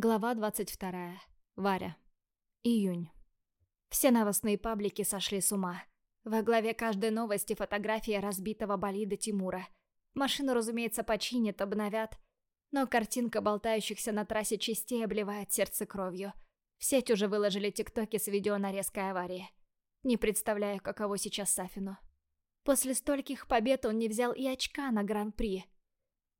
Глава 22. Варя. Июнь. Все новостные паблики сошли с ума. Во главе каждой новости фотография разбитого болида Тимура. Машину, разумеется, починят, обновят. Но картинка болтающихся на трассе частей обливает сердце кровью. В сеть уже выложили тиктоки с видео нарезкой аварии. Не представляю, каково сейчас Сафину. После стольких побед он не взял и очка на гран-при.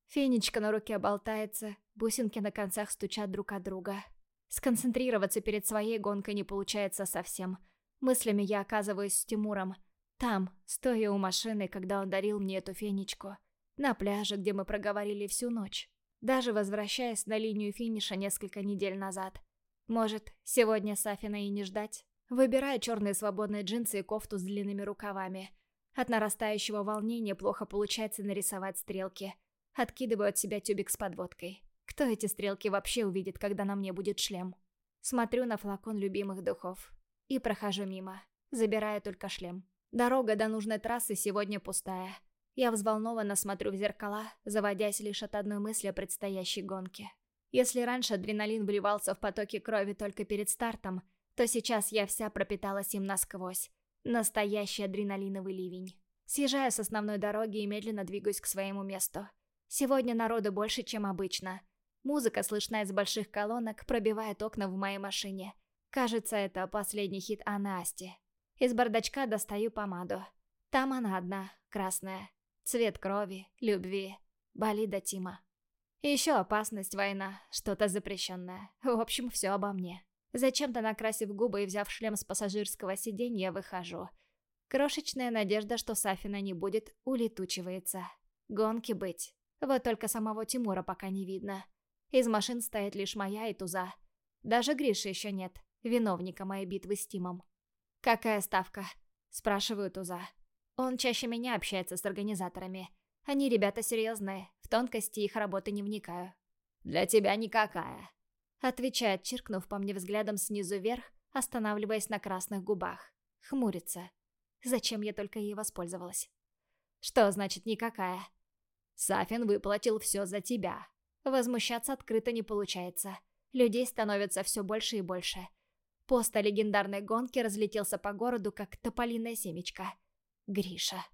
Фенечка на руке болтается, Бусинки на концах стучат друг от друга. Сконцентрироваться перед своей гонкой не получается совсем. Мыслями я оказываюсь с Тимуром. Там, стоя у машины, когда он дарил мне эту фенечку. На пляже, где мы проговорили всю ночь. Даже возвращаясь на линию финиша несколько недель назад. Может, сегодня Сафина и не ждать? Выбираю черные свободные джинсы и кофту с длинными рукавами. От нарастающего волнения плохо получается нарисовать стрелки. Откидываю от себя тюбик с подводкой. Кто эти стрелки вообще увидит, когда на мне будет шлем? Смотрю на флакон любимых духов. И прохожу мимо, забирая только шлем. Дорога до нужной трассы сегодня пустая. Я взволнованно смотрю в зеркала, заводясь лишь от одной мысли о предстоящей гонке. Если раньше адреналин вливался в потоки крови только перед стартом, то сейчас я вся пропиталась им насквозь. Настоящий адреналиновый ливень. Съезжаю с основной дороги и медленно двигаюсь к своему месту. Сегодня народу больше, чем обычно. Музыка слышна из больших колонок, пробивает окна в моей машине. Кажется, это последний хит Анны Асти. Из бардачка достаю помаду. Там она одна, красная. Цвет крови, любви, болида Тима. еще опасность, война, что-то запрещенное. В общем, все обо мне. Зачем-то накрасив губы и взяв шлем с пассажирского сиденья, выхожу. Крошечная надежда, что Сафина не будет, улетучивается. Гонки быть. Вот только самого Тимура пока не видно. Из машин стоит лишь моя и Туза. Даже Гриши еще нет, виновника моей битвы с Тимом. «Какая ставка?» – спрашиваю Туза. Он чаще меня общается с организаторами. Они ребята серьезные, в тонкости их работы не вникаю. «Для тебя никакая», – отвечает, чиркнув по мне взглядом снизу вверх, останавливаясь на красных губах. Хмурится. Зачем я только ей воспользовалась? Что значит никакая? Сафин выплатил все за тебя. Возмущаться открыто не получается. Людей становится все больше и больше. Пост о легендарной гонке разлетелся по городу, как тополиное семечко. Гриша.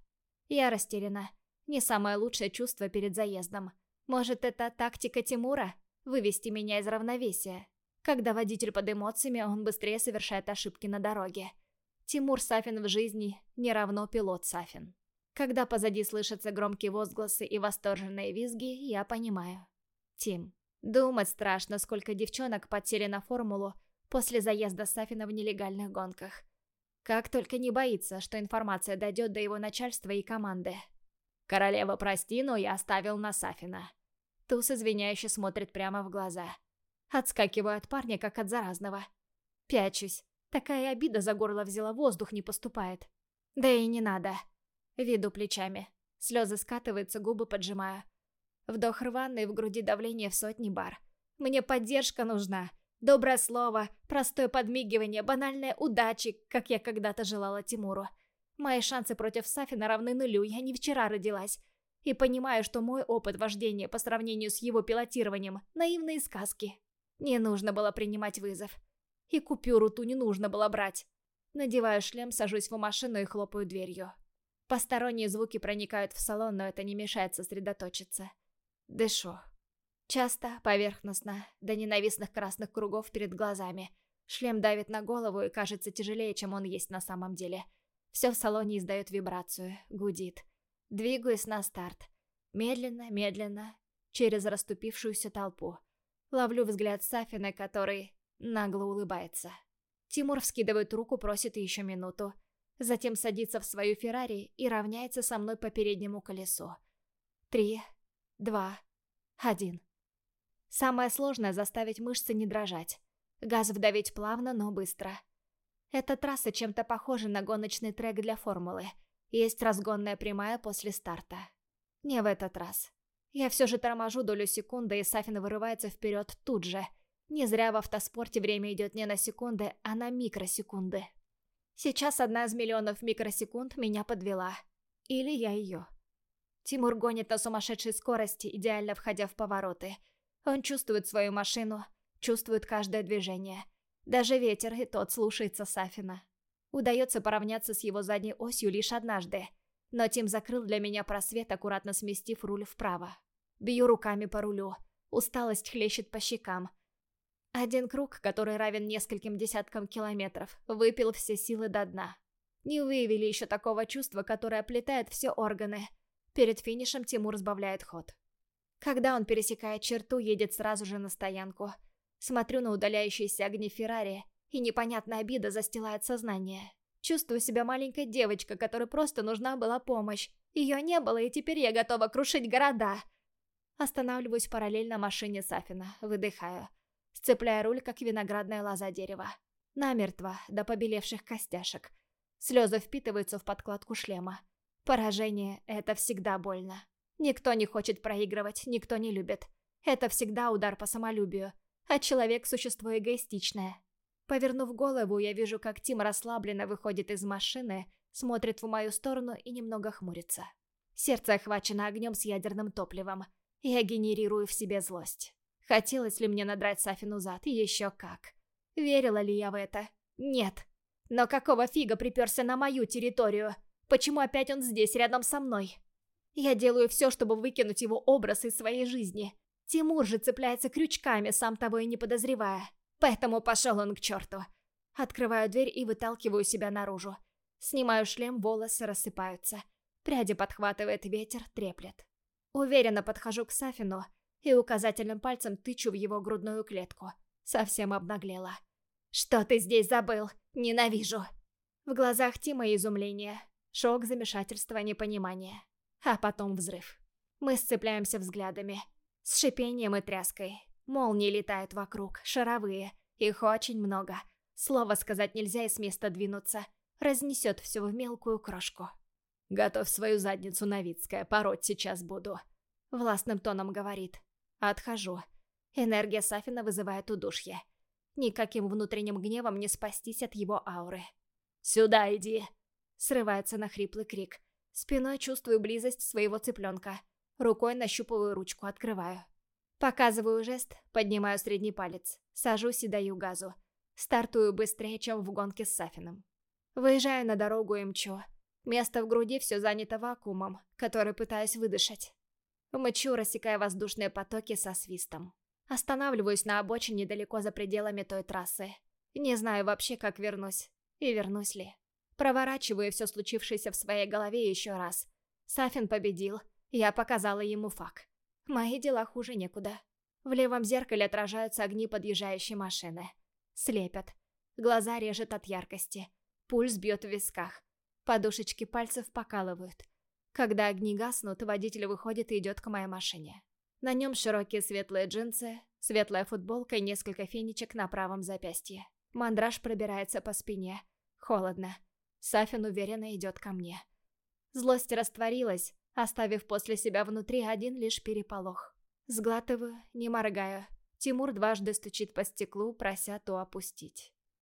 Я растеряна. Не самое лучшее чувство перед заездом. Может, это тактика Тимура? Вывести меня из равновесия. Когда водитель под эмоциями, он быстрее совершает ошибки на дороге. Тимур Сафин в жизни не равно пилот Сафин. Когда позади слышатся громкие возгласы и восторженные визги, я понимаю. Тим. Думать страшно, сколько девчонок подсели на формулу после заезда Сафина в нелегальных гонках. Как только не боится, что информация дойдет до его начальства и команды. «Королева, прости, но я оставил на Сафина». Туз извиняюще смотрит прямо в глаза. Отскакиваю от парня, как от заразного. Пячусь. Такая обида за горло взяла, воздух не поступает. Да и не надо. Виду плечами. Слезы скатываются, губы поджимаю. Вдох рваный, в груди давление в сотни бар. Мне поддержка нужна. Доброе слово, простое подмигивание, банальная удачи, как я когда-то желала Тимуру. Мои шансы против Сафина равны нулю, я не вчера родилась. И понимаю, что мой опыт вождения по сравнению с его пилотированием – наивные сказки. Не нужно было принимать вызов. И купюру ту не нужно было брать. Надеваю шлем, сажусь в машину и хлопаю дверью. Посторонние звуки проникают в салон, но это не мешает сосредоточиться. Дышу. Часто, поверхностно, до ненавистных красных кругов перед глазами. Шлем давит на голову и кажется тяжелее, чем он есть на самом деле. Все в салоне издает вибрацию, гудит. Двигаюсь на старт. Медленно, медленно, через расступившуюся толпу. Ловлю взгляд Сафина, который нагло улыбается. Тимур вскидывает руку, просит еще минуту. Затем садится в свою Феррари и равняется со мной по переднему колесу. Три, два, один. Самое сложное — заставить мышцы не дрожать. Газ вдавить плавно, но быстро. Эта трасса чем-то похожа на гоночный трек для формулы. Есть разгонная прямая после старта. Не в этот раз. Я все же торможу долю секунды, и Сафин вырывается вперед тут же. Не зря в автоспорте время идет не на секунды, а на микросекунды. Сейчас одна из миллионов микросекунд меня подвела. Или я ее. Тимур гонит на сумасшедшей скорости, идеально входя в повороты. Он чувствует свою машину, чувствует каждое движение. Даже ветер и тот слушается Сафина. Удается поравняться с его задней осью лишь однажды, но Тим закрыл для меня просвет, аккуратно сместив руль вправо. Бью руками по рулю. Усталость хлещет по щекам. Один круг, который равен нескольким десяткам километров, выпил все силы до дна. Не выявили еще такого чувства, которое оплетает все органы. Перед финишем Тимур сбавляет ход. Когда он пересекает черту, едет сразу же на стоянку. Смотрю на удаляющиеся огни Феррари, и непонятная обида застилает сознание. Чувствую себя маленькой девочкой, которой просто нужна была помощь. Ее не было, и теперь я готова крушить города. Останавливаюсь параллельно машине Сафина, выдыхаю. Сцепляя руль, как виноградная лоза дерева. Намертво, до побелевших костяшек. Слезы впитываются в подкладку шлема. Поражение — это всегда больно. Никто не хочет проигрывать, никто не любит. Это всегда удар по самолюбию. А человек — существо эгоистичное. Повернув голову, я вижу, как Тим расслабленно выходит из машины, смотрит в мою сторону и немного хмурится. Сердце охвачено огнем с ядерным топливом. Я генерирую в себе злость. Хотелось ли мне надрать Сафину зад? Еще как. Верила ли я в это? Нет. Но какого фига приперся на мою территорию? Почему опять он здесь, рядом со мной? Я делаю все, чтобы выкинуть его образ из своей жизни. Тимур же цепляется крючками, сам того и не подозревая. Поэтому пошел он к черту. Открываю дверь и выталкиваю себя наружу. Снимаю шлем, волосы рассыпаются. Пряди подхватывает ветер, треплет. Уверенно подхожу к Сафину и указательным пальцем тычу в его грудную клетку. Совсем обнаглела. «Что ты здесь забыл? Ненавижу!» В глазах Тима изумление. Шок, замешательство, непонимание. А потом взрыв. Мы сцепляемся взглядами. С шипением и тряской. Молнии летают вокруг, шаровые. Их очень много. Слово сказать нельзя и с места двинуться. Разнесет все в мелкую крошку. «Готовь свою задницу, Новицкая, пороть сейчас буду», — властным тоном говорит. Отхожу. Энергия Сафина вызывает удушье. Никаким внутренним гневом не спастись от его ауры. «Сюда иди!» Срывается на хриплый крик. Спиной чувствую близость своего цыпленка. Рукой нащупываю ручку, открываю. Показываю жест, поднимаю средний палец, сажусь и даю газу. Стартую быстрее, чем в гонке с Сафином. Выезжаю на дорогу и мчу. Место в груди все занято вакуумом, который пытаюсь выдышать. Мчу, рассекая воздушные потоки со свистом. Останавливаюсь на обочине далеко за пределами той трассы. Не знаю вообще, как вернусь. И вернусь ли. Проворачиваю все случившееся в своей голове еще раз. Сафин победил. Я показала ему факт. Мои дела хуже некуда. В левом зеркале отражаются огни подъезжающей машины. Слепят. Глаза режет от яркости. Пульс бьет в висках. Подушечки пальцев покалывают. Когда огни гаснут, водитель выходит и идет к моей машине. На нем широкие светлые джинсы, светлая футболка и несколько фенечек на правом запястье. Мандраж пробирается по спине. Холодно. Сафин уверенно идет ко мне. Злость растворилась, оставив после себя внутри один лишь переполох. Сглатываю, не моргаю. Тимур дважды стучит по стеклу, прося то опустить.